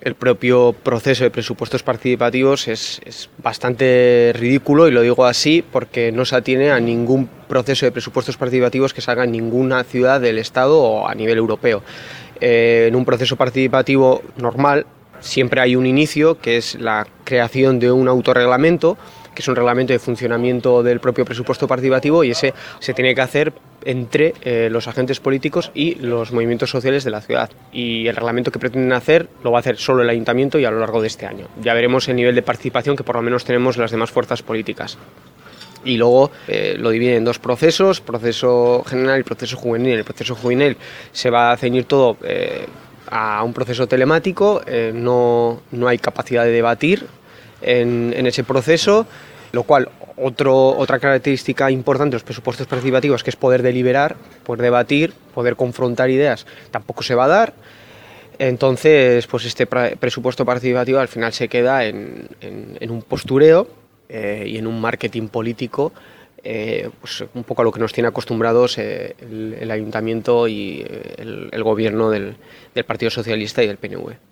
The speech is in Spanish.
el propio proceso de presupuestos participativos es, es, bastante ridículo y lo digo así porque no se atiene a ningún proceso de presupuestos participativos que salga en ninguna ciudad del Estado o a nivel europeo. Eh, en un proceso participativo normal siempre hay un inicio que es la creación de un autorreglamento que es un reglamento de funcionamiento del propio presupuesto participativo y ese se tiene que hacer entre eh, los agentes políticos y los movimientos sociales de la ciudad. Y el reglamento que pretenden hacer lo va a hacer solo el ayuntamiento y a lo largo de este año. Ya veremos el nivel de participación que por lo menos tenemos las demás fuerzas políticas. Y luego eh, lo divide en dos procesos, proceso general y proceso juvenil. El proceso juvenil se va a ceñir todo eh, a un proceso telemático, eh, no, no hay capacidad de debatir en, en ese proceso, lo cual otro, otra característica importante de los presupuestos participativos, que es poder deliberar, poder debatir, poder confrontar ideas, tampoco se va a dar. Entonces, pues este presupuesto participativo al final se queda en, en, en un postureo eh, y en un marketing político, eh, pues un poco a lo que nos tiene acostumbrados eh, el, el, ayuntamiento y eh, el, el gobierno del, del Partido Socialista y del PNV.